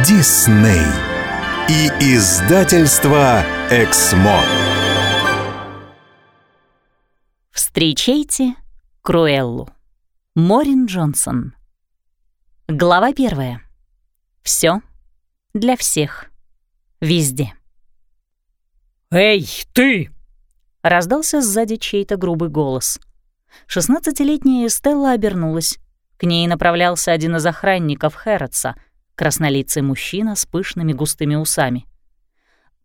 Дисней и издательство Эксмо. Встречайте Круэллу. Морин Джонсон. Глава первая. Все для всех. Везде. «Эй, ты!» — раздался сзади чей-то грубый голос. Шестнадцатилетняя Стелла обернулась. К ней направлялся один из охранников Хэрротса, краснолицый мужчина с пышными густыми усами.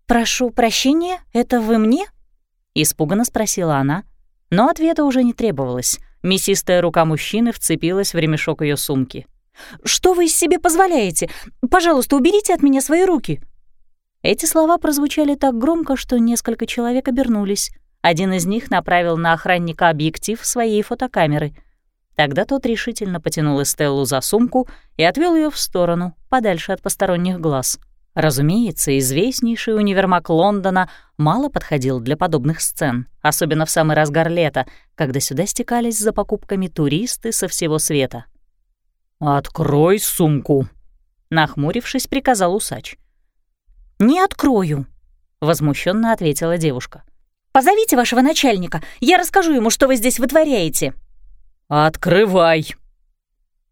«Прошу прощения, это вы мне?» — испуганно спросила она, но ответа уже не требовалось. Мясистая рука мужчины вцепилась в ремешок ее сумки. «Что вы себе позволяете? Пожалуйста, уберите от меня свои руки!» Эти слова прозвучали так громко, что несколько человек обернулись. Один из них направил на охранника объектив своей фотокамеры. Тогда тот решительно потянул Эстеллу за сумку и отвел ее в сторону, подальше от посторонних глаз. Разумеется, известнейший универмаг Лондона мало подходил для подобных сцен, особенно в самый разгар лета, когда сюда стекались за покупками туристы со всего света. «Открой сумку», — нахмурившись, приказал усач. «Не открою», — возмущенно ответила девушка. «Позовите вашего начальника, я расскажу ему, что вы здесь вытворяете». «Открывай!»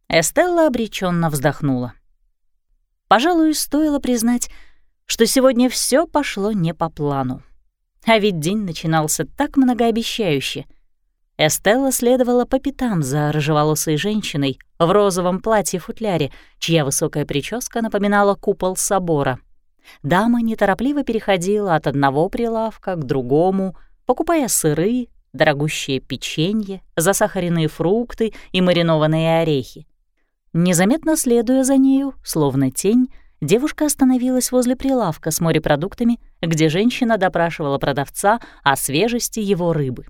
Эстелла обреченно вздохнула. Пожалуй, стоило признать, что сегодня все пошло не по плану. А ведь день начинался так многообещающе. Эстелла следовала по пятам за рыжеволосой женщиной в розовом платье-футляре, чья высокая прическа напоминала купол собора — Дама неторопливо переходила от одного прилавка к другому, покупая сыры, дорогущее печенье, засахаренные фрукты и маринованные орехи. Незаметно следуя за нею, словно тень, девушка остановилась возле прилавка с морепродуктами, где женщина допрашивала продавца о свежести его рыбы.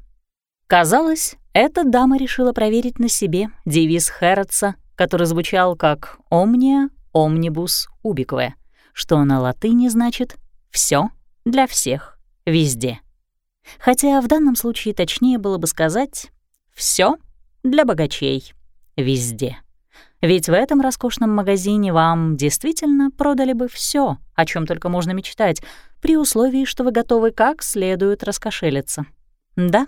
Казалось, эта дама решила проверить на себе девиз Хэрротса, который звучал как «Omnia omnibus ubique», что на латыни значит «все для всех, везде». Хотя в данном случае точнее было бы сказать «все для богачей, везде». Ведь в этом роскошном магазине вам действительно продали бы все, о чем только можно мечтать, при условии, что вы готовы как следует раскошелиться. Да,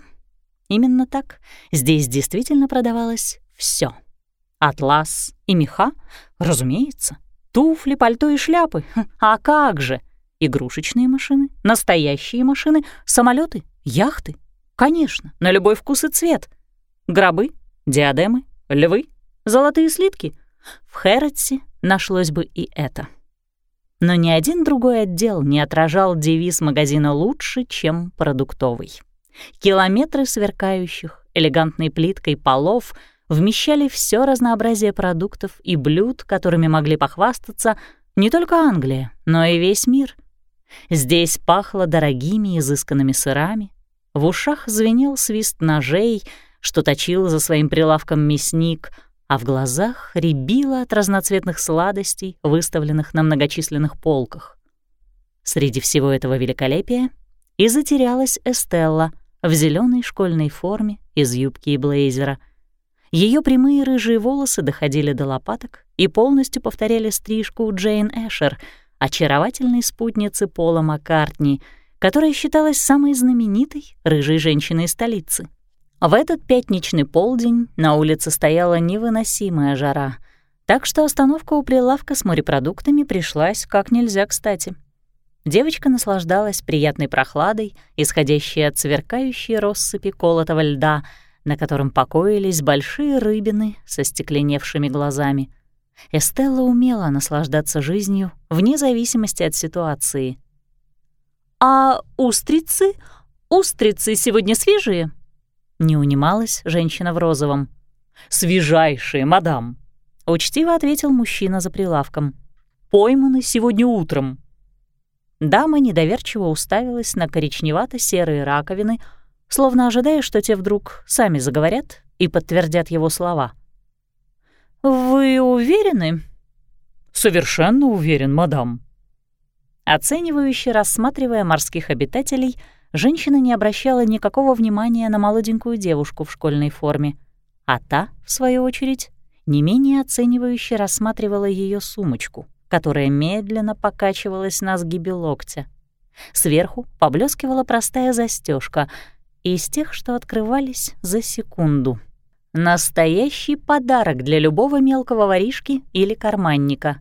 именно так. Здесь действительно продавалось все. Атлас и меха, разумеется, Туфли, пальто и шляпы. А как же? Игрушечные машины, настоящие машины, самолеты, яхты. Конечно, на любой вкус и цвет. Гробы, диадемы, львы, золотые слитки. В Хэрротсе нашлось бы и это. Но ни один другой отдел не отражал девиз магазина лучше, чем продуктовый. Километры сверкающих, элегантной плиткой полов — вмещали все разнообразие продуктов и блюд, которыми могли похвастаться не только Англия, но и весь мир. Здесь пахло дорогими изысканными сырами, в ушах звенел свист ножей, что точил за своим прилавком мясник, а в глазах рябило от разноцветных сладостей, выставленных на многочисленных полках. Среди всего этого великолепия и затерялась Эстелла в зеленой школьной форме из юбки и блейзера — ее прямые рыжие волосы доходили до лопаток и полностью повторяли стрижку Джейн Эшер, очаровательной спутницы Пола Маккартни, которая считалась самой знаменитой рыжей женщиной столицы. В этот пятничный полдень на улице стояла невыносимая жара, так что остановка у прилавка с морепродуктами пришлась как нельзя кстати. Девочка наслаждалась приятной прохладой, исходящей от сверкающей россыпи колотого льда — на котором покоились большие рыбины со стекленевшими глазами. Эстелла умела наслаждаться жизнью вне зависимости от ситуации. «А устрицы? Устрицы сегодня свежие?» Не унималась женщина в розовом. «Свежайшие, мадам», — учтиво ответил мужчина за прилавком. «Пойманы сегодня утром». Дама недоверчиво уставилась на коричневато-серые раковины, словно ожидая, что те вдруг сами заговорят и подтвердят его слова. «Вы уверены?» «Совершенно уверен, мадам». Оценивающе рассматривая морских обитателей, женщина не обращала никакого внимания на молоденькую девушку в школьной форме, а та, в свою очередь, не менее оценивающе рассматривала ее сумочку, которая медленно покачивалась на сгибе локтя. Сверху поблескивала простая застежка из тех, что открывались за секунду. Настоящий подарок для любого мелкого воришки или карманника.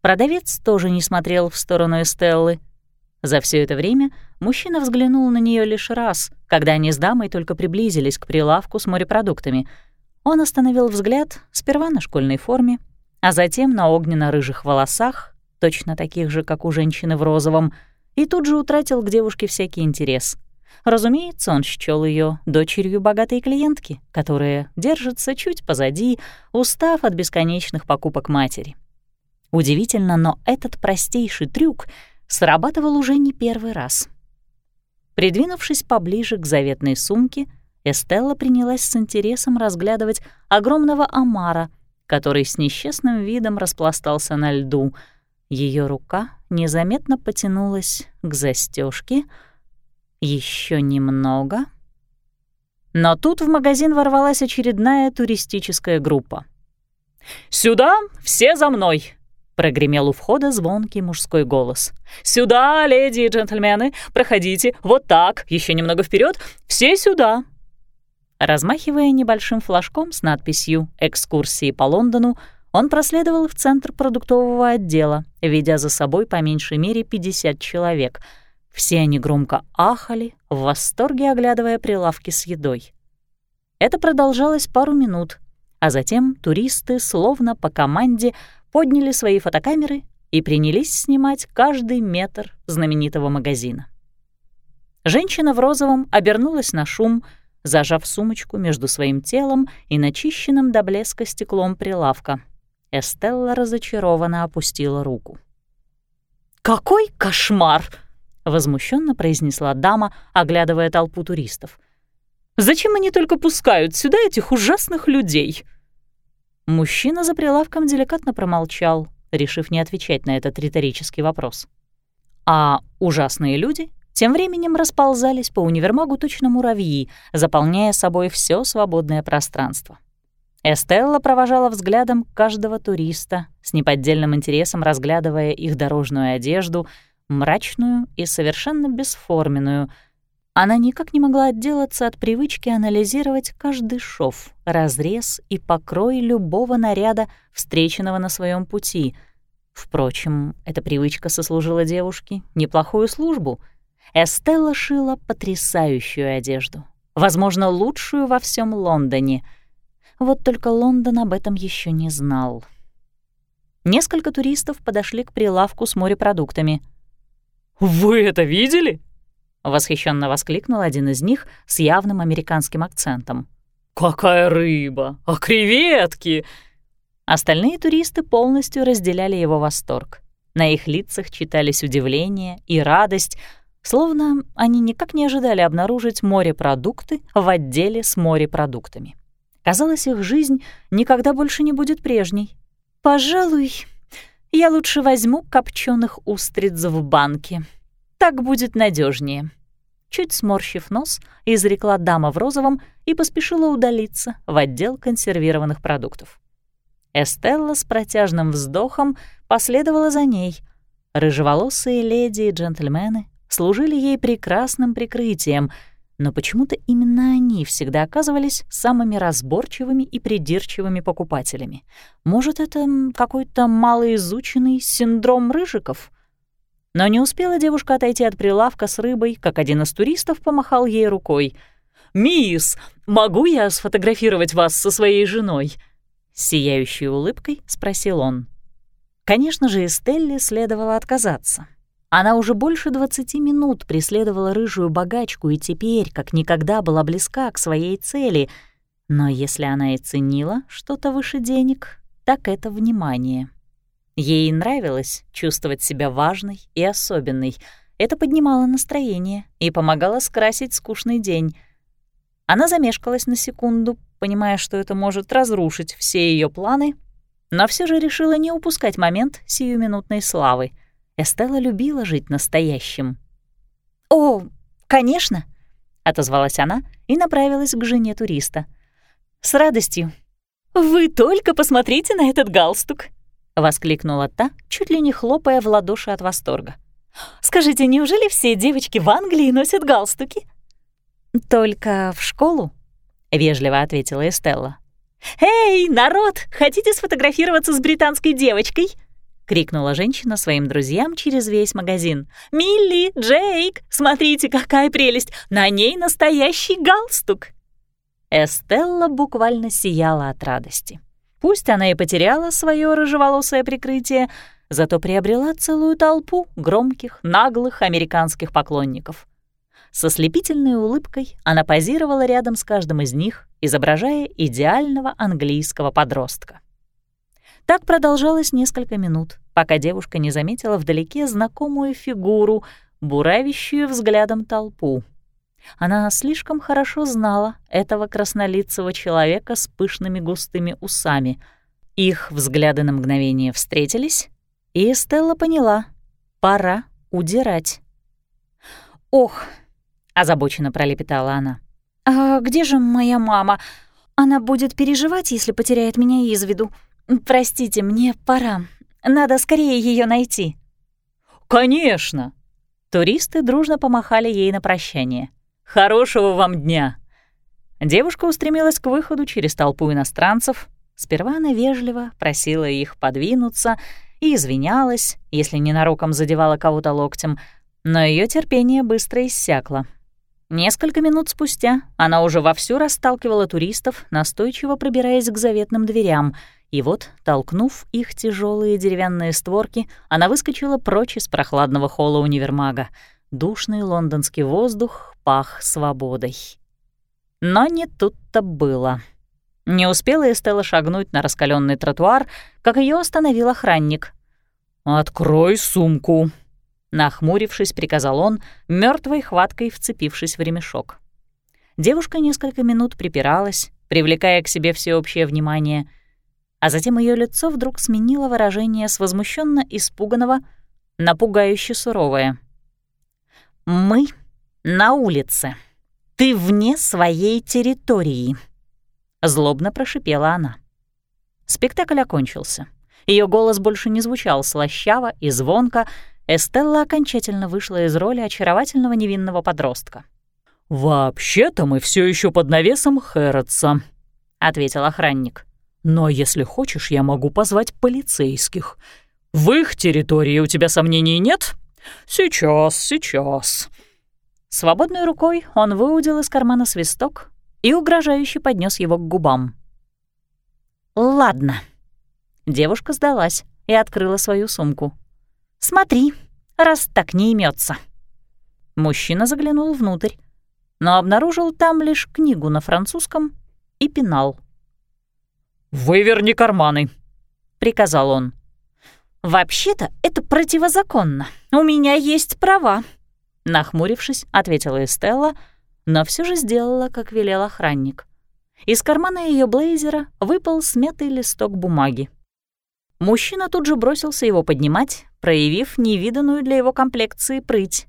Продавец тоже не смотрел в сторону Эстеллы. За все это время мужчина взглянул на нее лишь раз, когда они с дамой только приблизились к прилавку с морепродуктами. Он остановил взгляд сперва на школьной форме, а затем на огненно-рыжих волосах, точно таких же, как у женщины в розовом, и тут же утратил к девушке всякий интерес. Разумеется, он счёл ее дочерью богатой клиентки, которая держится чуть позади, устав от бесконечных покупок матери. Удивительно, но этот простейший трюк срабатывал уже не первый раз. Придвинувшись поближе к заветной сумке, Эстелла принялась с интересом разглядывать огромного омара — который с несчастным видом распластался на льду. Ее рука незаметно потянулась к застежке. Еще немного. Но тут в магазин ворвалась очередная туристическая группа. «Сюда! Все за мной!» — прогремел у входа звонкий мужской голос. «Сюда, леди и джентльмены! Проходите! Вот так! Еще немного вперед! Все сюда!» Размахивая небольшим флажком с надписью «Экскурсии по Лондону», он проследовал в центр продуктового отдела, ведя за собой по меньшей мере 50 человек. Все они громко ахали, в восторге оглядывая прилавки с едой. Это продолжалось пару минут, а затем туристы, словно по команде, подняли свои фотокамеры и принялись снимать каждый метр знаменитого магазина. Женщина в розовом обернулась на шум — зажав сумочку между своим телом и начищенным до блеска стеклом прилавка. Эстелла разочарованно опустила руку. «Какой кошмар!» — возмущенно произнесла дама, оглядывая толпу туристов. «Зачем они только пускают сюда этих ужасных людей?» Мужчина за прилавком деликатно промолчал, решив не отвечать на этот риторический вопрос. А ужасные люди тем временем расползались по универмагу точно муравьи, заполняя собой все свободное пространство. Эстелла провожала взглядом каждого туриста, с неподдельным интересом разглядывая их дорожную одежду, мрачную и совершенно бесформенную. Она никак не могла отделаться от привычки анализировать каждый шов, разрез и покрой любого наряда, встреченного на своем пути. Впрочем, эта привычка сослужила девушке неплохую службу — Эстелла шила потрясающую одежду, возможно, лучшую во всем Лондоне. Вот только Лондон об этом еще не знал. Несколько туристов подошли к прилавку с морепродуктами. «Вы это видели?» — восхищенно воскликнул один из них с явным американским акцентом. «Какая рыба! А креветки!» Остальные туристы полностью разделяли его восторг. На их лицах читались удивление и радость — Словно они никак не ожидали обнаружить морепродукты в отделе с морепродуктами. Казалось, их жизнь никогда больше не будет прежней. «Пожалуй, я лучше возьму копченых устриц в банке. Так будет надежнее. Чуть сморщив нос, изрекла дама в розовом и поспешила удалиться в отдел консервированных продуктов. Эстелла с протяжным вздохом последовала за ней. Рыжеволосые леди и джентльмены служили ей прекрасным прикрытием, но почему-то именно они всегда оказывались самыми разборчивыми и придирчивыми покупателями. Может, это какой-то малоизученный синдром рыжиков? Но не успела девушка отойти от прилавка с рыбой, как один из туристов помахал ей рукой. «Мисс, могу я сфотографировать вас со своей женой?» С сияющей улыбкой спросил он. Конечно же, Эстелле следовало отказаться. Она уже больше двадцати минут преследовала рыжую богачку и теперь как никогда была близка к своей цели. Но если она и ценила что-то выше денег, так это внимание. Ей нравилось чувствовать себя важной и особенной. Это поднимало настроение и помогало скрасить скучный день. Она замешкалась на секунду, понимая, что это может разрушить все ее планы, но все же решила не упускать момент сиюминутной славы — Эстелла любила жить настоящим. «О, конечно!» — отозвалась она и направилась к жене туриста. «С радостью. Вы только посмотрите на этот галстук!» — воскликнула та, чуть ли не хлопая в ладоши от восторга. «Скажите, неужели все девочки в Англии носят галстуки?» «Только в школу?» — вежливо ответила Эстелла. «Эй, народ, хотите сфотографироваться с британской девочкой?» — крикнула женщина своим друзьям через весь магазин. «Милли, Джейк, смотрите, какая прелесть! На ней настоящий галстук!» Эстелла буквально сияла от радости. Пусть она и потеряла свое рыжеволосое прикрытие, зато приобрела целую толпу громких, наглых американских поклонников. Со слепительной улыбкой она позировала рядом с каждым из них, изображая идеального английского подростка. Так продолжалось несколько минут, пока девушка не заметила вдалеке знакомую фигуру, буравящую взглядом толпу. Она слишком хорошо знала этого краснолицего человека с пышными густыми усами. Их взгляды на мгновение встретились, и Стелла поняла — пора удирать. «Ох!» — озабоченно пролепетала она. «А где же моя мама? Она будет переживать, если потеряет меня из виду. Простите, мне пора. Надо скорее ее найти». «Конечно!» Туристы дружно помахали ей на прощание. «Хорошего вам дня!» Девушка устремилась к выходу через толпу иностранцев. Сперва она вежливо просила их подвинуться и извинялась, если ненароком задевала кого-то локтем, но ее терпение быстро иссякло. Несколько минут спустя она уже вовсю расталкивала туристов, настойчиво пробираясь к заветным дверям, и вот, толкнув их тяжелые деревянные створки, она выскочила прочь из прохладного холла универмага. Душный лондонский воздух пах свободой. Но не тут-то было. Не успела Эстелла шагнуть на раскаленный тротуар, как ее остановил охранник. «Открой сумку», Нахмурившись, приказал он, мертвой хваткой вцепившись в ремешок. Девушка несколько минут припиралась, привлекая к себе всеобщее внимание, а затем ее лицо вдруг сменило выражение с возмущенно испуганного на пугающе суровое. «Мы на улице. Ты вне своей территории», — злобно прошипела она. Спектакль окончился. Ее голос больше не звучал слащаво и звонко, Эстелла окончательно вышла из роли очаровательного невинного подростка. «Вообще-то мы все еще под навесом Хэротса», — ответил охранник. «Но если хочешь, я могу позвать полицейских. В их территории у тебя сомнений нет? Сейчас, сейчас». Свободной рукой он выудил из кармана свисток и угрожающе поднес его к губам. «Ладно». Девушка сдалась и открыла свою сумку. Смотри, раз так не имется. Мужчина заглянул внутрь, но обнаружил там лишь книгу на французском и пенал. «Выверни карманы», — приказал он. «Вообще-то это противозаконно. У меня есть права», — нахмурившись, ответила Эстелла, но все же сделала, как велел охранник. Из кармана ее блейзера выпал смятый листок бумаги. Мужчина тут же бросился его поднимать, проявив невиданную для его комплекции прыть.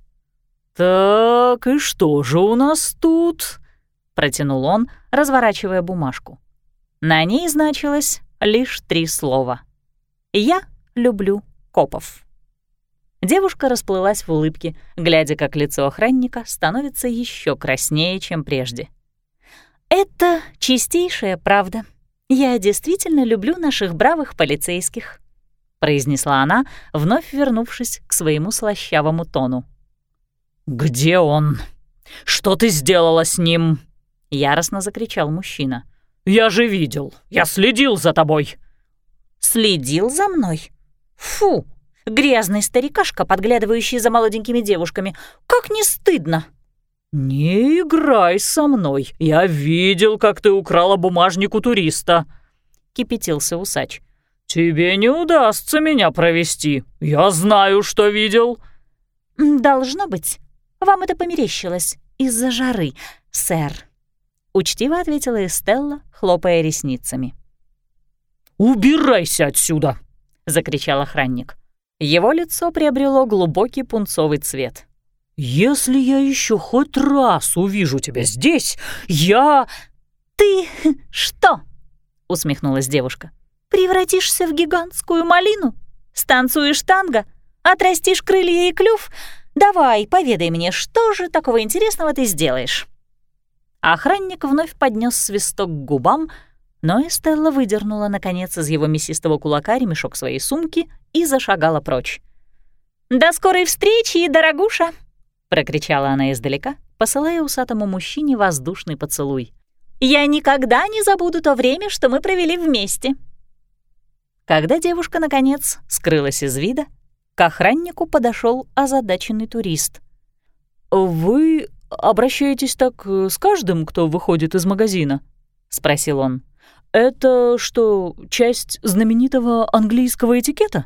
«Так, и что же у нас тут?» — протянул он, разворачивая бумажку. На ней значилось лишь три слова. «Я люблю копов». Девушка расплылась в улыбке, глядя, как лицо охранника становится еще краснее, чем прежде. «Это чистейшая правда», «Я действительно люблю наших бравых полицейских», — произнесла она, вновь вернувшись к своему слащавому тону. «Где он? Что ты сделала с ним?» — яростно закричал мужчина. «Я же видел, я следил за тобой». «Следил за мной? Фу, грязный старикашка, подглядывающий за молоденькими девушками. Как не стыдно!» «Не играй со мной. Я видел, как ты украла бумажник у туриста», — кипятился усач. «Тебе не удастся меня провести. Я знаю, что видел». «Должно быть. Вам это померещилось из-за жары, сэр», — учтиво ответила Эстелла, хлопая ресницами. «Убирайся отсюда!» — закричал охранник. Его лицо приобрело глубокий пунцовый цвет. «Если я еще хоть раз увижу тебя здесь, я...» «Ты что?» — усмехнулась девушка. Превратишься в гигантскую малину? Станцуешь танго? Отрастишь крылья и клюв? Давай, поведай мне, что же такого интересного ты сделаешь?» Охранник вновь поднес свисток к губам, но Эстелла выдернула, наконец, из его мясистого кулака ремешок своей сумки и зашагала прочь. «До скорой встречи, дорогуша!» — прокричала она издалека, посылая усатому мужчине воздушный поцелуй. «Я никогда не забуду то время, что мы провели вместе!» Когда девушка, наконец, скрылась из вида, к охраннику подошел озадаченный турист. «Вы обращаетесь так э, с каждым, кто выходит из магазина?» — спросил он. «Это что, часть знаменитого английского этикета?»